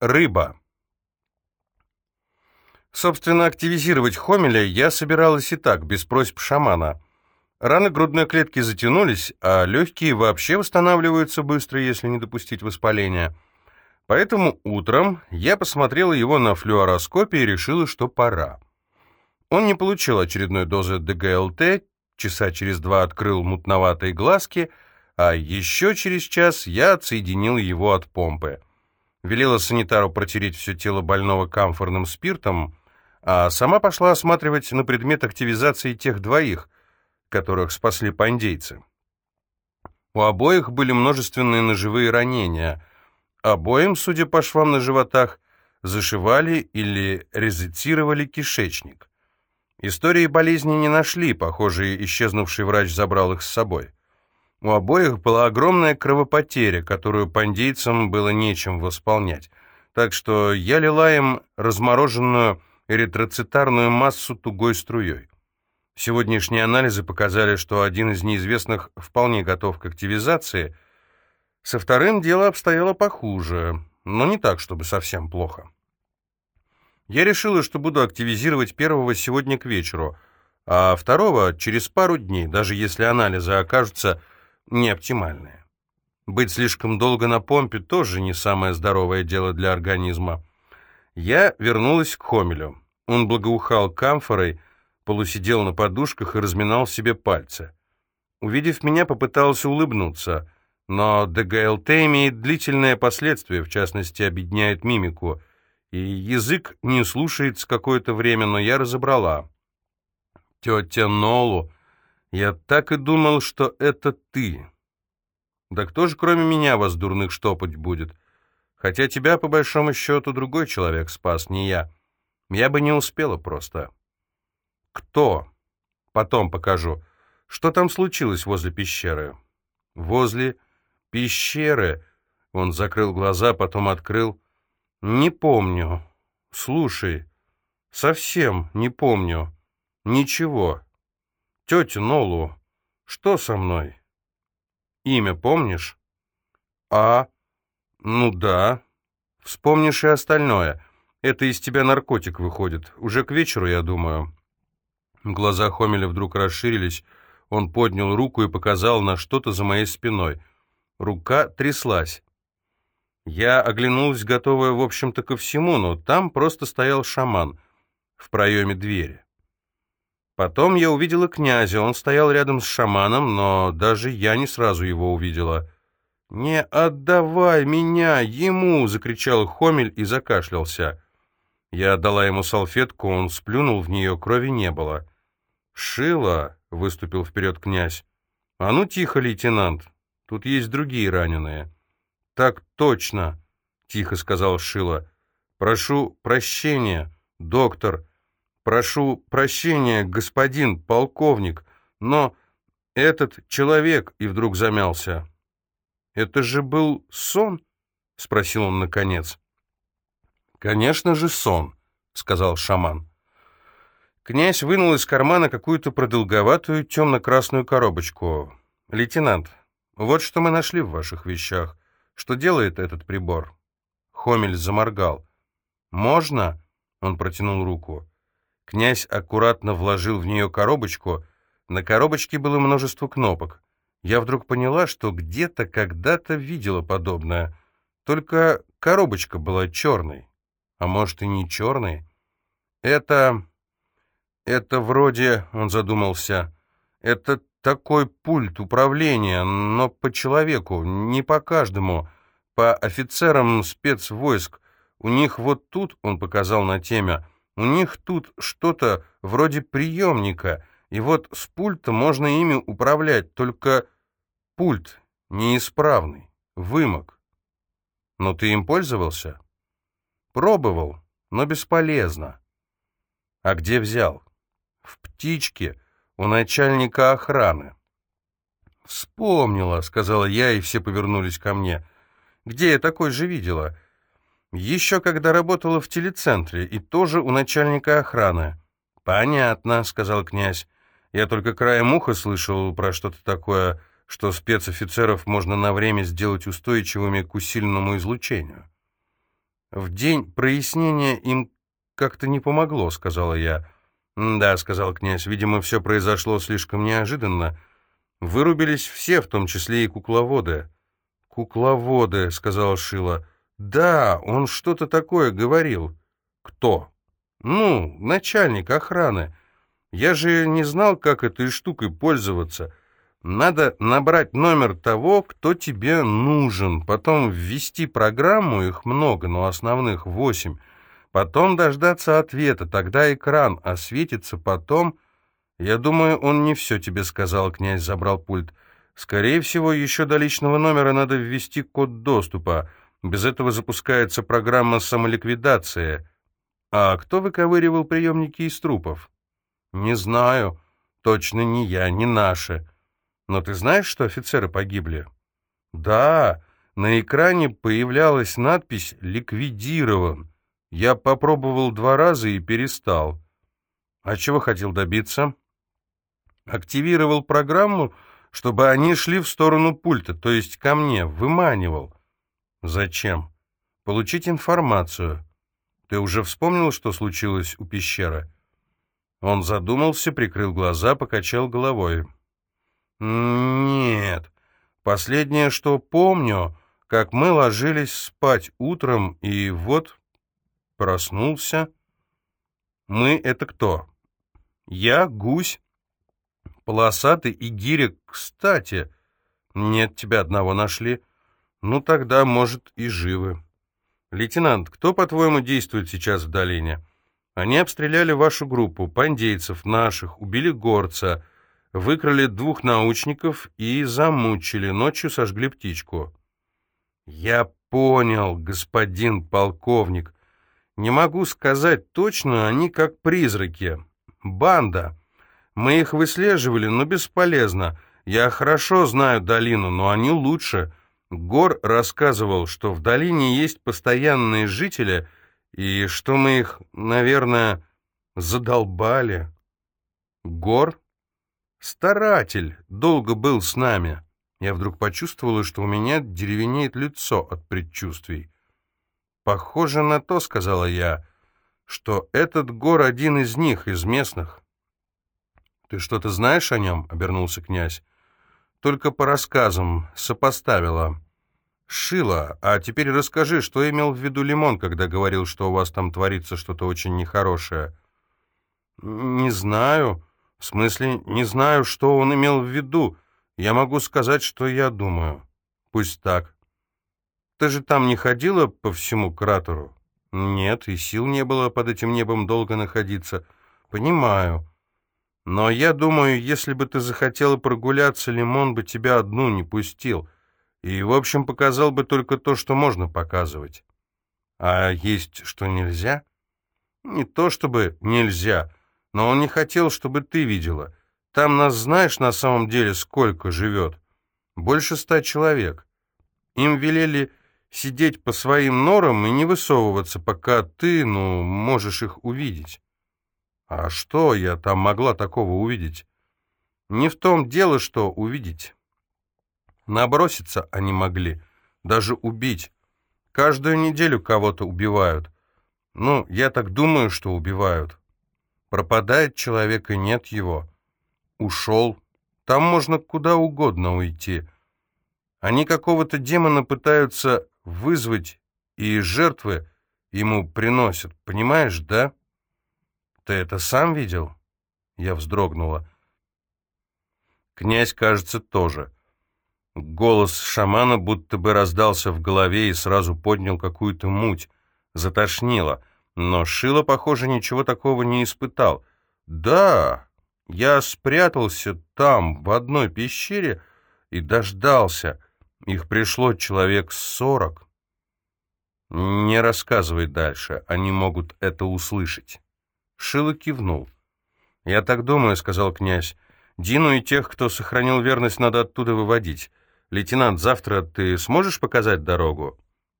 Рыба. Собственно, активизировать Хомеля я собиралась и так, без просьб шамана. Раны грудной клетки затянулись, а легкие вообще восстанавливаются быстро, если не допустить воспаления. Поэтому утром я посмотрела его на флюороскопе и решила, что пора. Он не получил очередной дозы ДГЛТ, часа через два открыл мутноватые глазки, а еще через час я отсоединил его от помпы. Велела санитару протереть все тело больного камфорным спиртом, а сама пошла осматривать на предмет активизации тех двоих, которых спасли пандейцы. У обоих были множественные ножевые ранения. Обоим, судя по швам на животах, зашивали или резицировали кишечник. Истории болезни не нашли, похоже, исчезнувший врач забрал их с собой. У обоих была огромная кровопотеря, которую пандейцам было нечем восполнять, так что я лила им размороженную эритроцитарную массу тугой струей. Сегодняшние анализы показали, что один из неизвестных вполне готов к активизации. Со вторым дело обстояло похуже, но не так, чтобы совсем плохо. Я решила, что буду активизировать первого сегодня к вечеру, а второго через пару дней, даже если анализы окажутся неоптимальные. Быть слишком долго на помпе тоже не самое здоровое дело для организма. Я вернулась к Хомелю. Он благоухал камфорой, полусидел на подушках и разминал себе пальцы. Увидев меня, попытался улыбнуться, но ДГЛТ имеет длительное последствие, в частности, объединяет мимику — и язык не слушается какое-то время, но я разобрала. «Тетя Нолу, я так и думал, что это ты. Да кто же кроме меня вас дурных штопать будет? Хотя тебя, по большому счету, другой человек спас, не я. Я бы не успела просто». «Кто?» «Потом покажу. Что там случилось возле пещеры?» «Возле пещеры...» Он закрыл глаза, потом открыл... «Не помню. Слушай, совсем не помню. Ничего. Тетя Нолу, что со мной? Имя помнишь? А? Ну да. Вспомнишь и остальное. Это из тебя наркотик выходит. Уже к вечеру, я думаю». Глаза Хомеля вдруг расширились. Он поднял руку и показал на что-то за моей спиной. Рука тряслась. Я оглянулась, готовая, в общем-то, ко всему, но там просто стоял шаман в проеме двери. Потом я увидела князя, он стоял рядом с шаманом, но даже я не сразу его увидела. «Не отдавай меня ему!» — закричал Хомель и закашлялся. Я отдала ему салфетку, он сплюнул в нее, крови не было. «Шила!» — выступил вперед князь. «А ну тихо, лейтенант, тут есть другие раненые». «Так точно», — тихо сказал Шила. «Прошу прощения, доктор. Прошу прощения, господин полковник, но этот человек...» И вдруг замялся. «Это же был сон?» — спросил он наконец. «Конечно же сон», — сказал шаман. Князь вынул из кармана какую-то продолговатую темно-красную коробочку. «Лейтенант, вот что мы нашли в ваших вещах. Что делает этот прибор?» Хомель заморгал. «Можно?» — он протянул руку. Князь аккуратно вложил в нее коробочку. На коробочке было множество кнопок. Я вдруг поняла, что где-то когда-то видела подобное. Только коробочка была черной. А может, и не черной? Это... это вроде... Он задумался. Это такой пульт управления, но по человеку, не по каждому, по офицерам спецвойск. У них вот тут, он показал на теме, у них тут что-то вроде приемника, и вот с пульта можно ими управлять, только пульт неисправный, вымок. Но ты им пользовался? Пробовал, но бесполезно. А где взял? В птичке, у начальника охраны. «Вспомнила», — сказала я, и все повернулись ко мне. «Где я такой же видела?» «Еще когда работала в телецентре, и тоже у начальника охраны». «Понятно», — сказал князь. «Я только краем уха слышал про что-то такое, что спецофицеров можно на время сделать устойчивыми к усиленному излучению». В день прояснения им как-то не помогло, сказала я. «Да», — сказал князь, — «видимо, все произошло слишком неожиданно. Вырубились все, в том числе и кукловоды». «Кукловоды», — сказал Шила. «Да, он что-то такое говорил». «Кто?» «Ну, начальник охраны. Я же не знал, как этой штукой пользоваться. Надо набрать номер того, кто тебе нужен, потом ввести программу, их много, но основных восемь, потом дождаться ответа, тогда экран осветится, потом... Я думаю, он не все тебе сказал, князь забрал пульт. Скорее всего, еще до личного номера надо ввести код доступа. Без этого запускается программа самоликвидации. А кто выковыривал приемники из трупов? Не знаю. Точно не я, не наши. Но ты знаешь, что офицеры погибли? Да, на экране появлялась надпись «Ликвидирован». Я попробовал два раза и перестал. А чего хотел добиться? Активировал программу, чтобы они шли в сторону пульта, то есть ко мне, выманивал. Зачем? Получить информацию. Ты уже вспомнил, что случилось у пещеры? Он задумался, прикрыл глаза, покачал головой. Нет. Последнее, что помню, как мы ложились спать утром, и вот проснулся. Мы — это кто? Я, гусь, полосатый и гиря, кстати. Нет, тебя одного нашли. Ну, тогда, может, и живы. Лейтенант, кто, по-твоему, действует сейчас в долине? Они обстреляли вашу группу, пандейцев, наших, убили горца, выкрали двух научников и замучили, ночью сожгли птичку. Я понял, господин полковник. Не могу сказать точно, они как призраки. Банда. Мы их выслеживали, но бесполезно. Я хорошо знаю долину, но они лучше. Гор рассказывал, что в долине есть постоянные жители, и что мы их, наверное, задолбали. Гор? Старатель, долго был с нами. Я вдруг почувствовала, что у меня деревенеет лицо от предчувствий. «Похоже на то», — сказала я, — «что этот гор один из них, из местных». «Ты что-то знаешь о нем?» — обернулся князь. «Только по рассказам сопоставила». «Шила, а теперь расскажи, что имел в виду Лимон, когда говорил, что у вас там творится что-то очень нехорошее?» «Не знаю. В смысле, не знаю, что он имел в виду. Я могу сказать, что я думаю. Пусть так. Ты же там не ходила по всему кратеру?» «Нет, и сил не было под этим небом долго находиться. Понимаю. Но я думаю, если бы ты захотела прогуляться, Лимон бы тебя одну не пустил» и, в общем, показал бы только то, что можно показывать. А есть что нельзя? Не то чтобы нельзя, но он не хотел, чтобы ты видела. Там нас знаешь на самом деле сколько живет? Больше ста человек. Им велели сидеть по своим норам и не высовываться, пока ты, ну, можешь их увидеть. А что я там могла такого увидеть? Не в том дело, что увидеть. Наброситься они могли, даже убить. Каждую неделю кого-то убивают. Ну, я так думаю, что убивают. Пропадает человек, и нет его. Ушел. Там можно куда угодно уйти. Они какого-то демона пытаются вызвать, и жертвы ему приносят. Понимаешь, да? Ты это сам видел? Я вздрогнула. Князь, кажется, тоже. Голос шамана будто бы раздался в голове и сразу поднял какую-то муть. Затошнило. Но Шило, похоже, ничего такого не испытал. «Да, я спрятался там, в одной пещере, и дождался. Их пришло человек сорок». «Не рассказывай дальше, они могут это услышать». Шило кивнул. «Я так думаю», — сказал князь. «Дину и тех, кто сохранил верность, надо оттуда выводить. «Лейтенант, завтра ты сможешь показать дорогу?»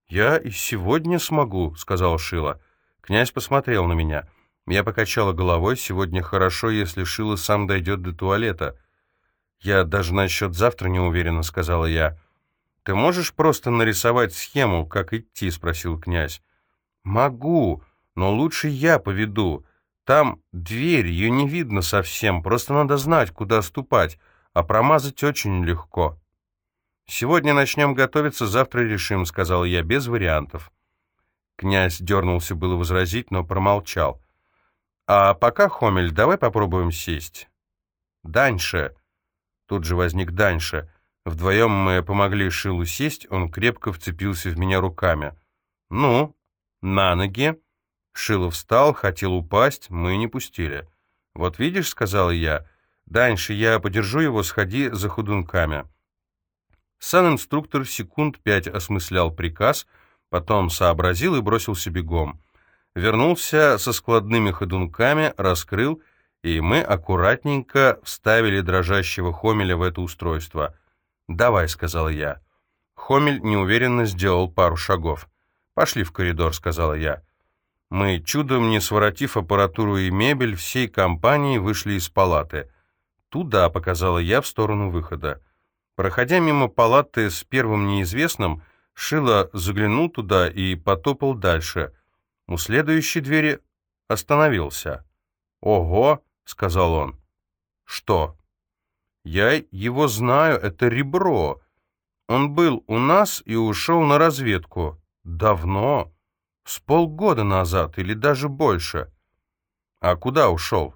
«Я и сегодня смогу», — сказал Шила. Князь посмотрел на меня. Я покачала головой. «Сегодня хорошо, если Шила сам дойдет до туалета». «Я даже насчет завтра не уверена», — сказала я. «Ты можешь просто нарисовать схему, как идти?» — спросил князь. «Могу, но лучше я поведу. Там дверь, ее не видно совсем, просто надо знать, куда ступать, а промазать очень легко». «Сегодня начнем готовиться, завтра решим», — сказал я, — «без вариантов». Князь дернулся было возразить, но промолчал. «А пока, Хомель, давай попробуем сесть». «Даньше!» Тут же возник Даньше. Вдвоем мы помогли Шилу сесть, он крепко вцепился в меня руками. «Ну, на ноги!» Шилов встал, хотел упасть, мы не пустили. «Вот видишь», — сказал я, — «Даньше, я подержу его, сходи за ходунками». Сан-инструктор секунд пять осмыслял приказ — потом сообразил и бросился бегом. Вернулся со складными ходунками, раскрыл, и мы аккуратненько вставили дрожащего Хомеля в это устройство. «Давай», — сказал я. Хомель неуверенно сделал пару шагов. «Пошли в коридор», — сказала я. Мы, чудом не своротив аппаратуру и мебель, всей компанией вышли из палаты. «Туда», — показала я в сторону выхода. Проходя мимо палаты с первым неизвестным, — Шила заглянул туда и потопал дальше. У следующей двери остановился. «Ого!» — сказал он. «Что?» «Я его знаю, это ребро. Он был у нас и ушел на разведку. Давно. С полгода назад или даже больше. А куда ушел?»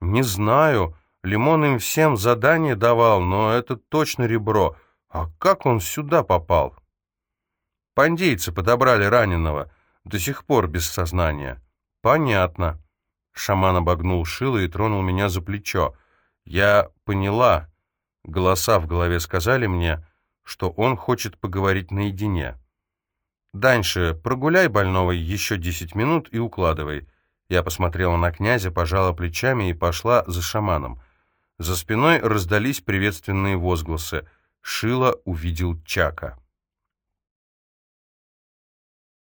«Не знаю. Лимон им всем задание давал, но это точно ребро. А как он сюда попал?» Пандейцы подобрали раненого, до сих пор без сознания. Понятно. Шаман обогнул шило и тронул меня за плечо. Я поняла. Голоса в голове сказали мне, что он хочет поговорить наедине. «Даньше, прогуляй больного еще десять минут и укладывай». Я посмотрела на князя, пожала плечами и пошла за шаманом. За спиной раздались приветственные возгласы. Шила увидел Чака.